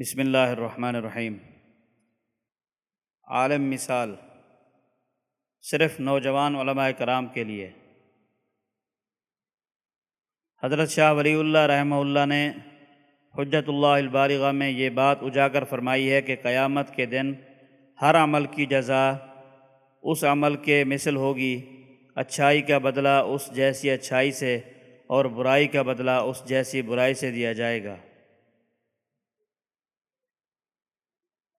بسم اللہ الرحمن الرحیم۔ عالم مثال، صرف نوجوان علماء کرام کے لیے۔ حضرت شاہ ولی اللہ رحمہ اللہ نے حجت اللہ البالغہ میں یہ بات اجاگر فرمائی ہے کہ قیامت کے دن ہر عمل کی جزا اس عمل کے مثل ہوگی، اچھائی کا بدلہ اس جیسی اچھائی سے اور برائی کا بدلہ اس جیسی برائی سے دیا جائے گا۔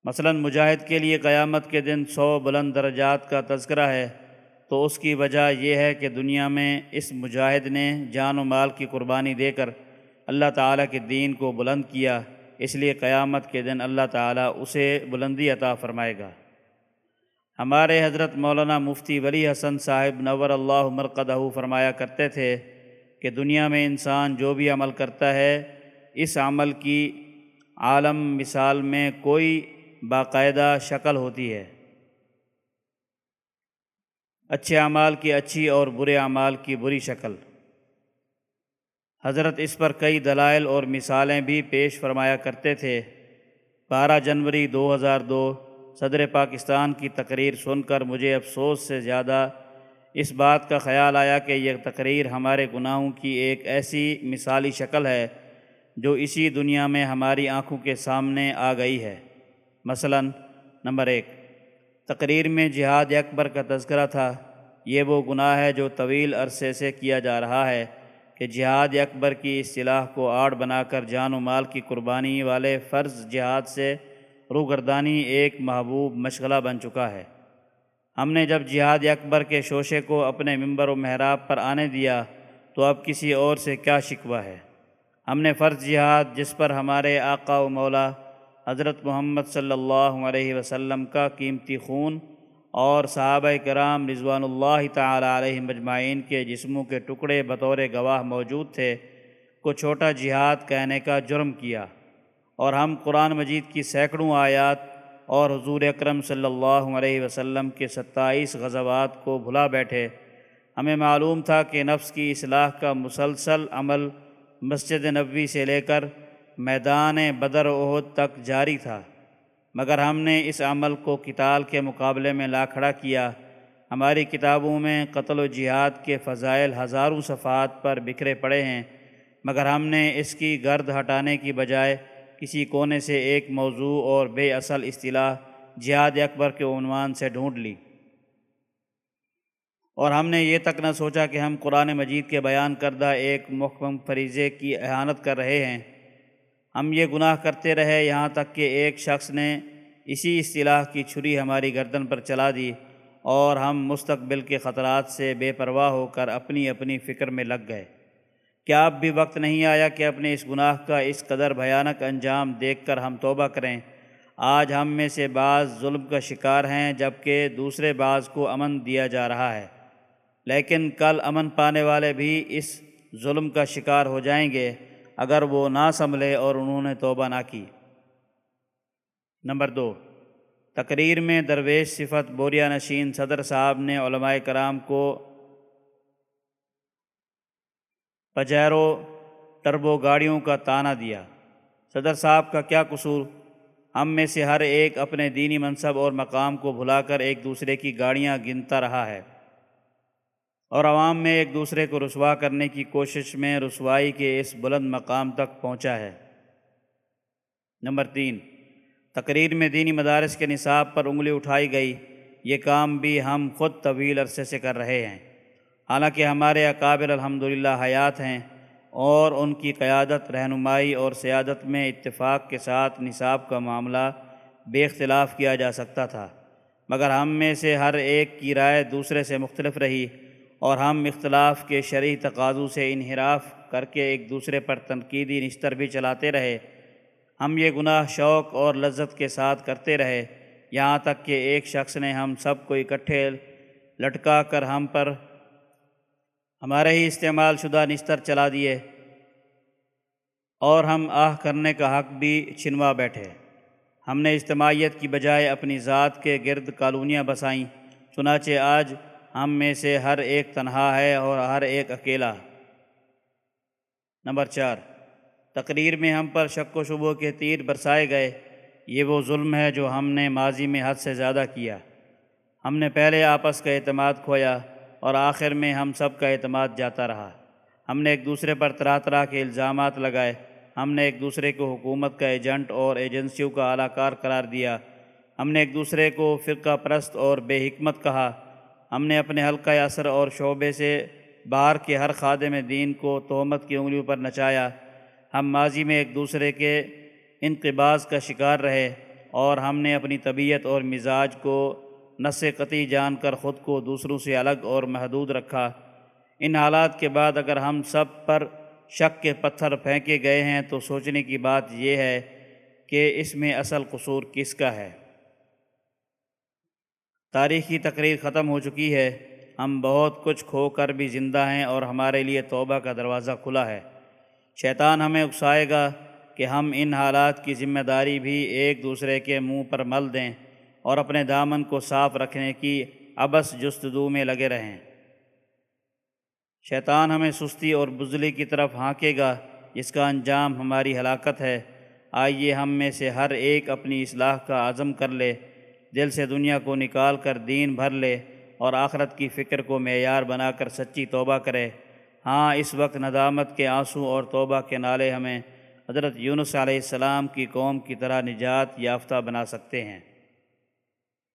مثلا مجاہد کے لیے قیامت کے دن سو بلند درجات کا تذکرہ ہے، تو اس کی وجہ یہ ہے کہ دنیا میں اس مجاہد نے جان و مال کی قربانی دے کر اللہ تعالیٰ کے دین کو بلند کیا، اس لیے قیامت کے دن اللہ تعالیٰ اسے بلندی عطا فرمائے گا۔ ہمارے حضرت مولانا مفتی ولی حسن صاحب نور اللہ مرقدہ فرمایا کرتے تھے کہ دنیا میں انسان جو بھی عمل کرتا ہے، اس عمل کی عالم مثال میں کوئی باقاعدہ شکل ہوتی ہے۔ اچھے اعمال کی اچھی اور برے اعمال کی بری شکل۔ حضرت اس پر کئی دلائل اور مثالیں بھی پیش فرمایا کرتے تھے۔ بارہ جنوری دو ہزار دو، صدر پاکستان کی تقریر سن کر مجھے افسوس سے زیادہ اس بات کا خیال آیا کہ یہ تقریر ہمارے گناہوں کی ایک ایسی مثالی شکل ہے جو اسی دنیا میں ہماری آنکھوں کے سامنے آ گئی ہے۔ مثلا، نمبر ایک، تقریر میں جہاد اکبر کا تذکرہ تھا۔ یہ وہ گناہ ہے جو طویل عرصے سے کیا جا رہا ہے کہ جہاد اکبر کی اصطلاح کو آڑ بنا کر جان و مال کی قربانی والے فرض جہاد سے روگردانی ایک محبوب مشغلہ بن چکا ہے۔ ہم نے جب جہاد اکبر کے شوشے کو اپنے ممبر و محراب پر آنے دیا تو اب کسی اور سے کیا شکوہ ہے؟ ہم نے فرض جہاد جس پر ہمارے آقا و مولا حضرت محمد صلی اللہ علیہ وسلم کا قیمتی خون اور صحابہ کرام رضوان اللہ تعالی علیہ مجمعین کے جسموں کے ٹکڑے بطور گواہ موجود تھے، کو چھوٹا جہاد کہنے کا جرم کیا۔ اور ہم قرآن مجید کی سینکڑوں آیات اور حضور اکرم صلی اللہ علیہ وسلم کے ستائیس غزوات کو بھلا بیٹھے۔ ہمیں معلوم تھا کہ نفس کی اصلاح کا مسلسل عمل مسجد نبوی سے لے کر میدان بدر عہد تک جاری تھا، مگر ہم نے اس عمل کو کتال کے مقابلے میں لا کھڑا کیا۔ ہماری کتابوں میں قتل و جہاد کے فضائل ہزاروں صفحات پر بکھرے پڑے ہیں، مگر ہم نے اس کی گرد ہٹانے کی بجائے کسی کونے سے ایک موضوع اور بے اصل اصطلاح جہاد اکبر کے عنوان سے ڈھونڈ لی۔ اور ہم نے یہ تک نہ سوچا کہ ہم قرآن مجید کے بیان کردہ ایک محکم فریضے کی احانت کر رہے ہیں۔ ہم یہ گناہ کرتے رہے یہاں تک کہ ایک شخص نے اسی اصطلاح کی چھری ہماری گردن پر چلا دی اور ہم مستقبل کے خطرات سے بے پرواہ ہو کر اپنی اپنی فکر میں لگ گئے۔ کیا اب بھی وقت نہیں آیا کہ اپنے اس گناہ کا اس قدر بھیانک انجام دیکھ کر ہم توبہ کریں؟ آج ہم میں سے بعض ظلم کا شکار ہیں جبکہ دوسرے بعض کو امن دیا جا رہا ہے۔ لیکن کل امن پانے والے بھی اس ظلم کا شکار ہو جائیں گے۔ اگر وہ نہ سنبھلے اور انہوں نے توبہ نہ کی۔ نمبر دو، تقریر میں درویش صفت بوریا نشین صدر صاحب نے علماء کرام کو پجیرو ٹربو گاڑیوں کا تانا دیا۔ صدر صاحب کا کیا قصور؟ ہم میں سے ہر ایک اپنے دینی منصب اور مقام کو بھلا کر ایک دوسرے کی گاڑیاں گنتا رہا ہے۔ اور عوام میں ایک دوسرے کو رسوا کرنے کی کوشش میں رسوائی کے اس بلند مقام تک پہنچا ہے۔ نمبر تین، تقریر میں دینی مدارس کے نصاب پر انگلی اٹھائی گئی۔ یہ کام بھی ہم خود طویل عرصے سے کر رہے ہیں۔ حالانکہ ہمارے اکابر الحمد للہ حیات ہیں اور ان کی قیادت، رہنمائی اور سیادت میں اتفاق کے ساتھ نصاب کا معاملہ بے اختلاف کیا جا سکتا تھا۔ مگر ہم میں سے ہر ایک کی رائے دوسرے سے مختلف رہی۔ اور ہم اختلاف کے شرعی تقاضوں سے انحراف کر کے ایک دوسرے پر تنقیدی نشتر بھی چلاتے رہے۔ ہم یہ گناہ، شوق اور لذت کے ساتھ کرتے رہے۔ یہاں تک کہ ایک شخص نے ہم سب کو اکٹھے لٹکا کر ہم پر ہمارے ہی استعمال شدہ نشتر چلا دیے اور ہم آہ کرنے کا حق بھی چھنوا بیٹھے۔ ہم نے اجتماعیت کی بجائے اپنی ذات کے گرد کالونیاں بسائیں۔ چنانچہ آج ہم میں سے ہر ایک تنہا ہے اور ہر ایک اکیلا۔ نمبر چار، تقریر میں ہم پر شک و شبہ کے تیر برسائے گئے۔ یہ وہ ظلم ہے جو ہم نے ماضی میں حد سے زیادہ کیا۔ ہم نے پہلے آپس کا اعتماد کھویا اور آخر میں ہم سب کا اعتماد جاتا رہا۔ ہم نے ایک دوسرے پر طرح طرح کے الزامات لگائے۔ ہم نے ایک دوسرے کو حکومت کا ایجنٹ اور ایجنسیوں کا اعلی کار قرار دیا۔ ہم نے ایک دوسرے کو فرقہ پرست اور بے حکمت کہا۔ ہم نے اپنے حلقہ اثر اور شعبے سے باہر کے ہر خادم دین کو تہمت کی انگلیوں پر نچایا۔ ہم ماضی میں ایک دوسرے کے انقباز کا شکار رہے اور ہم نے اپنی طبیعت اور مزاج کو نس قطعی جان کر خود کو دوسروں سے الگ اور محدود رکھا۔ ان حالات کے بعد اگر ہم سب پر شک کے پتھر پھینکے گئے ہیں تو سوچنے کی بات یہ ہے کہ اس میں اصل قصور کس کا ہے۔ تاریخی تقریر ختم ہو چکی ہے۔ ہم بہت کچھ کھو کر بھی زندہ ہیں اور ہمارے لیے توبہ کا دروازہ کھلا ہے۔ شیطان ہمیں اکسائے گا کہ ہم ان حالات کی ذمہ داری بھی ایک دوسرے کے منہ پر مل دیں اور اپنے دامن کو صاف رکھنے کی ابس جستدو میں لگے رہیں۔ شیطان ہمیں سستی اور بزلی کی طرف ہانکے گا۔ جس کا انجام ہماری ہلاکت ہے۔ آئیے ہم میں سے ہر ایک اپنی اصلاح کا عزم کر لے۔ دل سے دنیا کو نکال کر دین بھر لے اور آخرت کی فکر کو معیار بنا کر سچی توبہ کرے۔ ہاں اس وقت ندامت کے آنسوں اور توبہ کے نالے ہمیں حضرت یونس علیہ السلام کی قوم کی طرح نجات یافتہ بنا سکتے ہیں۔